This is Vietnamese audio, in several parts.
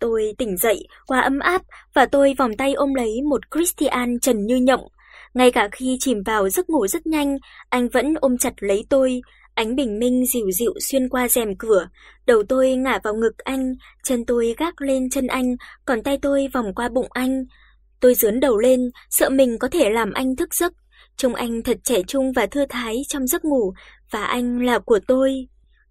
Tôi tỉnh dậy, quá ấm áp và tôi vòng tay ôm lấy một Christian trần như nhộng. Ngay cả khi chìm vào giấc ngủ rất nhanh, anh vẫn ôm chặt lấy tôi. Ánh bình minh dịu dịu xuyên qua rèm cửa, đầu tôi ngả vào ngực anh, chân tôi gác lên chân anh, còn tay tôi vòng qua bụng anh. Tôi dướn đầu lên, sợ mình có thể làm anh thức giấc. Trông anh thật trẻ trung và thư thái trong giấc ngủ, và anh là của tôi.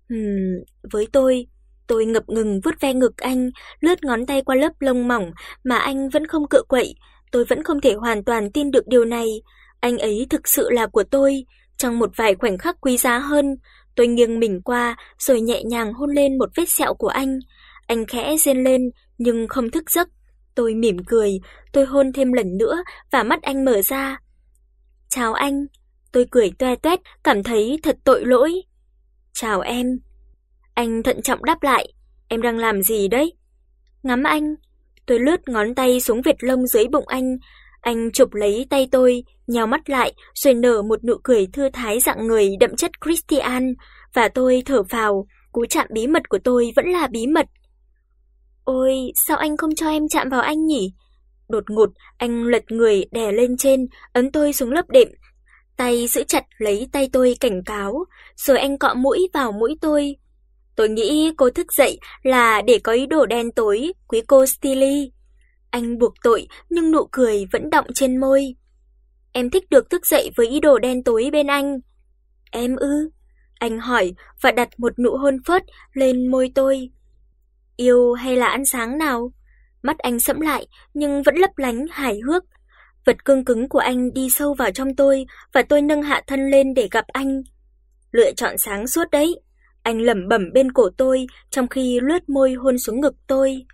Ừm, với tôi, tôi ngập ngừng vuốt ve ngực anh, lướt ngón tay qua lớp lông mỏng mà anh vẫn không cựa quậy, tôi vẫn không thể hoàn toàn tin được điều này. Anh ấy thực sự là của tôi, trong một vài khoảnh khắc quý giá hơn, tôi nghiêng mình qua rồi nhẹ nhàng hôn lên một vết sẹo của anh. Anh khẽ rên lên nhưng không thức giấc. Tôi mỉm cười, tôi hôn thêm lần nữa và mắt anh mở ra. "Chào anh." Tôi cười toe toét, cảm thấy thật tội lỗi. "Chào em." Anh thận trọng đáp lại, "Em đang làm gì đấy?" "Ngắm anh." Tôi lướt ngón tay xuống vệt lông dưới bụng anh, anh chụp lấy tay tôi, nhíu mắt lại rồi nở một nụ cười thư thái dạng người đậm chất Christian và tôi thở phào, cú chạm bí mật của tôi vẫn là bí mật. Ôi, sao anh không cho em chạm vào anh nhỉ? Đột ngột, anh lật người đè lên trên, ấn tôi xuống lớp đệm. Tay giữ chặt lấy tay tôi cảnh cáo, rồi anh cọ mũi vào mũi tôi. Tôi nghĩ cô thức dậy là để có ý đồ đen tối, quý cô Stilly. Anh buộc tội nhưng nụ cười vẫn đọng trên môi. Em thích được thức dậy với ý đồ đen tối bên anh. Em ư? Anh hỏi và đặt một nụ hôn phớt lên môi tôi. Yêu hay là ăn sáng nào? Mắt anh sẫm lại nhưng vẫn lấp lánh hài hước. Vật cương cứng của anh đi sâu vào trong tôi và tôi nâng hạ thân lên để gặp anh. Lựa chọn sáng suốt đấy. Anh lẩm bẩm bên cổ tôi trong khi lướt môi hôn xuống ngực tôi.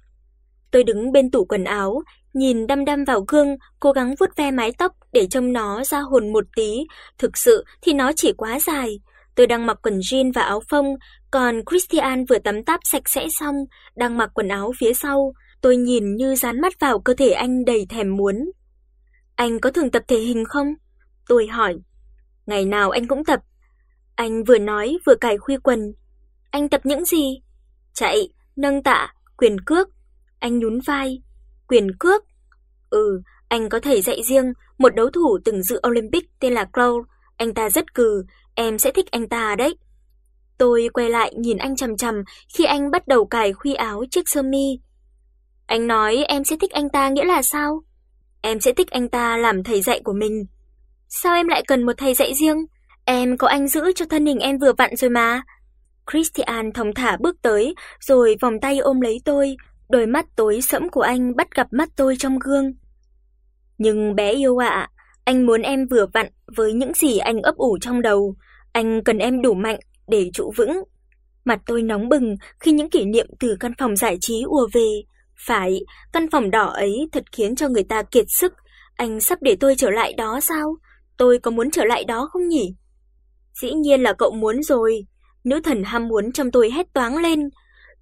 Tôi đứng bên tủ quần áo, nhìn đăm đăm vào gương, cố gắng vuốt ve mái tóc để trông nó ra hồn một tí, thực sự thì nó chỉ quá dài. Tôi đang mặc quần jean và áo phông, còn Christian vừa tắm táp sạch sẽ xong, đang mặc quần áo phía sau. Tôi nhìn như dán mắt vào cơ thể anh đầy thèm muốn. Anh có thường tập thể hình không? Tôi hỏi. Ngày nào anh cũng tập. Anh vừa nói vừa cài khuy quần. Anh tập những gì? Chạy, nâng tạ, quyền cước. Anh nhún vai. Quyền cước? Ừ, anh có thầy dạy riêng, một đấu thủ từng dự Olympic tên là crow anh ta rất cừ, em sẽ thích anh ta đấy. Tôi quay lại nhìn anh chằm chằm khi anh bắt đầu cài khuy áo chiếc sơ mi. Anh nói em sẽ thích anh ta nghĩa là sao? Em sẽ thích anh ta làm thầy dạy của mình. Sao em lại cần một thầy dạy riêng? Em có anh giữ cho thân hình em vừa vặn rồi mà. Christian thong thả bước tới, rồi vòng tay ôm lấy tôi, đôi mắt tối sẫm của anh bắt gặp mắt tôi trong gương. Nhưng bé yêu ạ, anh muốn em vừa vặn với những gì anh ấp ủ trong đầu, anh cần em đủ mạnh để trụ vững. Mặt tôi nóng bừng khi những kỷ niệm từ căn phòng giải trí ùa về. Phải, căn phòng đỏ ấy thật khiến cho người ta kiệt sức. Anh sắp để tôi trở lại đó sao? Tôi có muốn trở lại đó không nhỉ? Dĩ nhiên là cậu muốn rồi. Nữ thần ham muốn trong tôi hét toáng lên.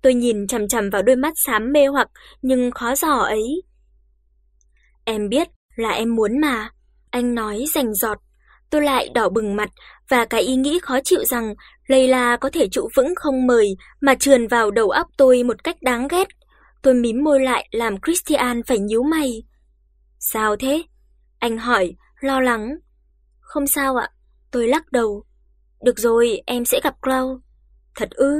Tôi nhìn chằm chằm vào đôi mắt xám mê hoặc nhưng khó dò ấy. Em biết là em muốn mà, anh nói rành rọt. Tôi lại đỏ bừng mặt và cái ý nghĩ khó chịu rằng Layla có thể trụ vững không mời mà trườn vào đầu óc tôi một cách đáng ghét. Tôi mím môi lại làm Christian phải nhíu mày. "Sao thế?" Anh hỏi, lo lắng. "Không sao ạ." Tôi lắc đầu. "Được rồi, em sẽ gặp Cloud." "Thật ư?"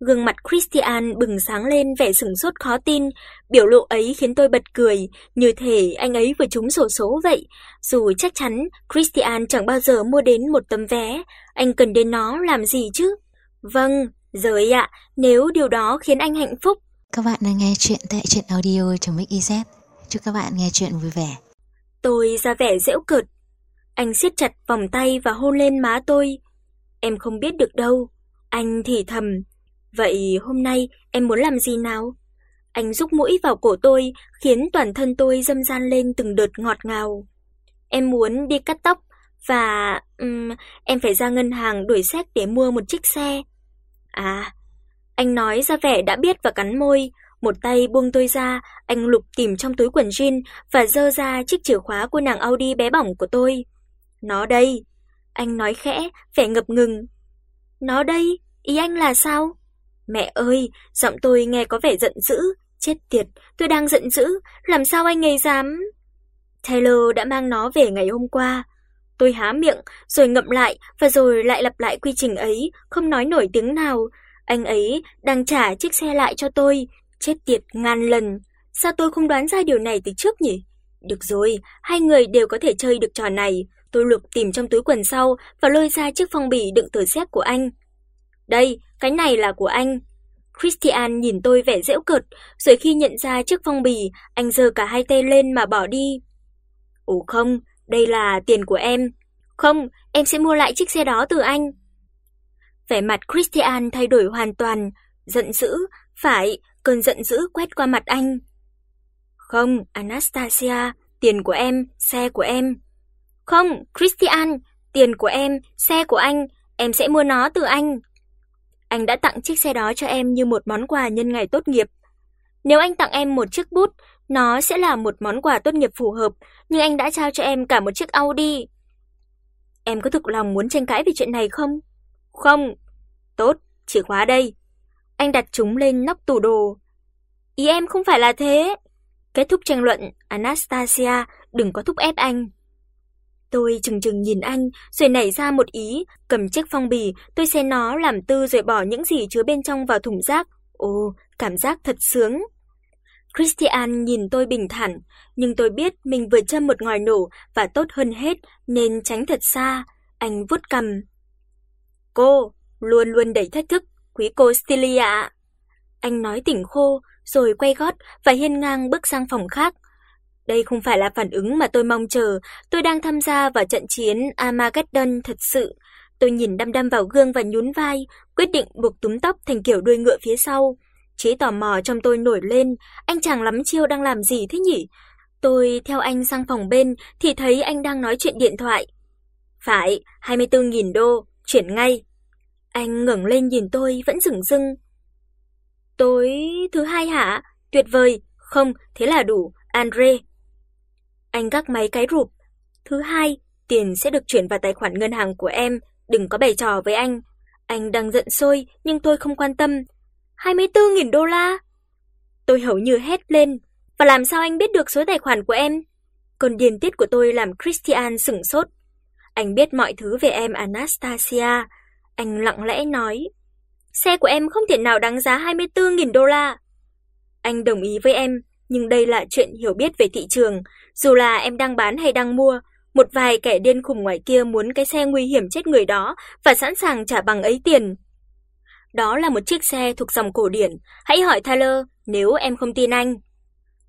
Gương mặt Christian bừng sáng lên vẻ sửng sốt khó tin, biểu lộ ấy khiến tôi bật cười, như thể anh ấy vừa trúng sổ số vậy. Dù chắc chắn Christian chẳng bao giờ mua đến một tấm vé, anh cần đến nó làm gì chứ? Vâng, rồi ạ, nếu điều đó khiến anh hạnh phúc. Các bạn đang nghe chuyện tại truyện audio.mix.iz. Chúc các bạn nghe chuyện vui vẻ. Tôi ra vẻ giễu cợt. Anh siết chặt vòng tay và hôn lên má tôi. Em không biết được đâu. Anh thì thầm, Vậy hôm nay em muốn làm gì nào? Anh rúc mũi vào cổ tôi, khiến toàn thân tôi dâm gian lên từng đợt ngọt ngào. Em muốn đi cắt tóc và um, em phải ra ngân hàng đổi xét để mua một chiếc xe. À, anh nói ra vẻ đã biết và cắn môi, một tay buông tôi ra, anh lục tìm trong túi quần jean và giơ ra chiếc chìa khóa của nàng Audi bé bỏng của tôi. Nó đây, anh nói khẽ, vẻ ngập ngừng. Nó đây, ý anh là sao? Mẹ ơi, giọng tôi nghe có vẻ giận dữ, Chết tiệt, tôi đang giận dữ, làm sao anh ấy dám... Taylor đã mang nó về ngày hôm qua. Tôi há miệng, rồi ngậm lại và rồi lại lặp lại quy trình ấy, không nói nổi tiếng nào. Anh ấy đang trả chiếc xe lại cho tôi, chết tiệt ngàn lần. Sao tôi không đoán ra điều này từ trước nhỉ? Được rồi, hai người đều có thể chơi được trò này. Tôi lục tìm trong túi quần sau và lôi ra chiếc phong bì đựng tờ séc của anh. Đây, cái này là của anh. Christian nhìn tôi vẻ giễu cợt, rồi khi nhận ra chiếc phong bì, anh giơ cả hai tay lên mà bỏ đi. Ồ không, đây là tiền của em. Không, em sẽ mua lại chiếc xe đó từ anh. Vẻ mặt Christian thay đổi hoàn toàn, giận dữ, phải, cơn giận dữ quét qua mặt anh. Không, Anastasia, tiền của em, xe của em. Không, Christian, tiền của em, xe của anh, em sẽ mua nó từ anh. Anh đã tặng chiếc xe đó cho em như một món quà nhân ngày tốt nghiệp. Nếu anh tặng em một chiếc bút, nó sẽ là một món quà tốt nghiệp phù hợp, nhưng anh đã trao cho em cả một chiếc Audi. Em có thực lòng muốn tranh cãi về chuyện này không? Không. Tốt, chìa khóa đây. Anh đặt chúng lên nóc tủ đồ. Ý em không phải là thế. Kết thúc tranh luận, Anastasia, đừng có thúc ép anh. Tôi chừng chừng nhìn anh, rồi nảy ra một ý, cầm chiếc phong bì, tôi xé nó làm tư rồi bỏ những gì chứa bên trong vào thùng rác. Ồ, cảm giác thật sướng. Christian nhìn tôi bình thản, nhưng tôi biết mình vừa châm một ngòi nổ và tốt hơn hết nên tránh thật xa. Anh vuốt cằm. Cô, luôn luôn đầy thách thức, quý cô Stilia Anh nói tỉnh khô, rồi quay gót và hiên ngang bước sang phòng khác. Đây không phải là phản ứng mà tôi mong chờ, tôi đang tham gia vào trận chiến Armageddon thật sự. Tôi nhìn đăm đăm vào gương và nhún vai, quyết định buộc túm tóc thành kiểu đuôi ngựa phía sau. Trí tò mò trong tôi nổi lên, anh chàng lắm chiêu đang làm gì thế nhỉ? Tôi theo anh sang phòng bên thì thấy anh đang nói chuyện điện thoại. Phải, 24.000 đô, chuyển ngay. Anh ngẩng lên nhìn tôi vẫn dửng rưng. Tối thứ hai hả? Tuyệt vời, không, thế là đủ, Andre. Anh gác máy cái rụp. Thứ hai, tiền sẽ được chuyển vào tài khoản ngân hàng của em, đừng có bày trò với anh. Anh đang giận sôi nhưng tôi không quan tâm. 24.000 đô la. Tôi hầu như hét lên, và làm sao anh biết được số tài khoản của em? Còn điên tiết của tôi làm Christian sững sốt. Anh biết mọi thứ về em Anastasia. Anh lặng lẽ nói, xe của em không thể nào đáng giá 24.000 đô la. Anh đồng ý với em, nhưng đây là chuyện hiểu biết về thị trường, dù là em đang bán hay đang mua, một vài kẻ điên khùng ngoài kia muốn cái xe nguy hiểm chết người đó và sẵn sàng trả bằng ấy tiền. Đó là một chiếc xe thuộc dòng cổ điển, hãy hỏi Tyler nếu em không tin anh.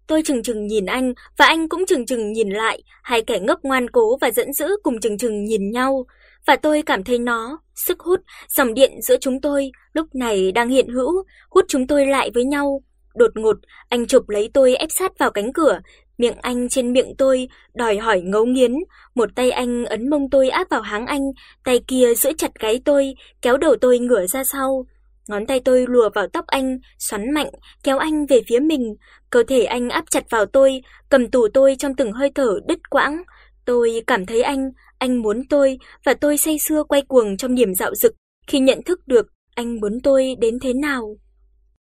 Tôi chừng chừng nhìn anh và anh cũng chừng chừng nhìn lại, hai kẻ ngốc ngoan cố và giận dữ cùng chừng chừng nhìn nhau, và tôi cảm thấy nó, sức hút, dòng điện giữa chúng tôi lúc này đang hiện hữu, hút chúng tôi lại với nhau. Đột ngột, anh chụp lấy tôi ép sát vào cánh cửa, miệng anh trên miệng tôi, đòi hỏi ngấu nghiến, một tay anh ấn mông tôi áp vào háng anh, tay kia giữ chặt gáy tôi, kéo đầu tôi ngửa ra sau. Ngón tay tôi lùa vào tóc anh, xoắn mạnh, kéo anh về phía mình, cơ thể anh áp chặt vào tôi, cầm tù tôi trong từng hơi thở đứt quãng. Tôi cảm thấy anh, anh muốn tôi và tôi say sưa quay cuồng trong niềm dạo dực khi nhận thức được anh muốn tôi đến thế nào.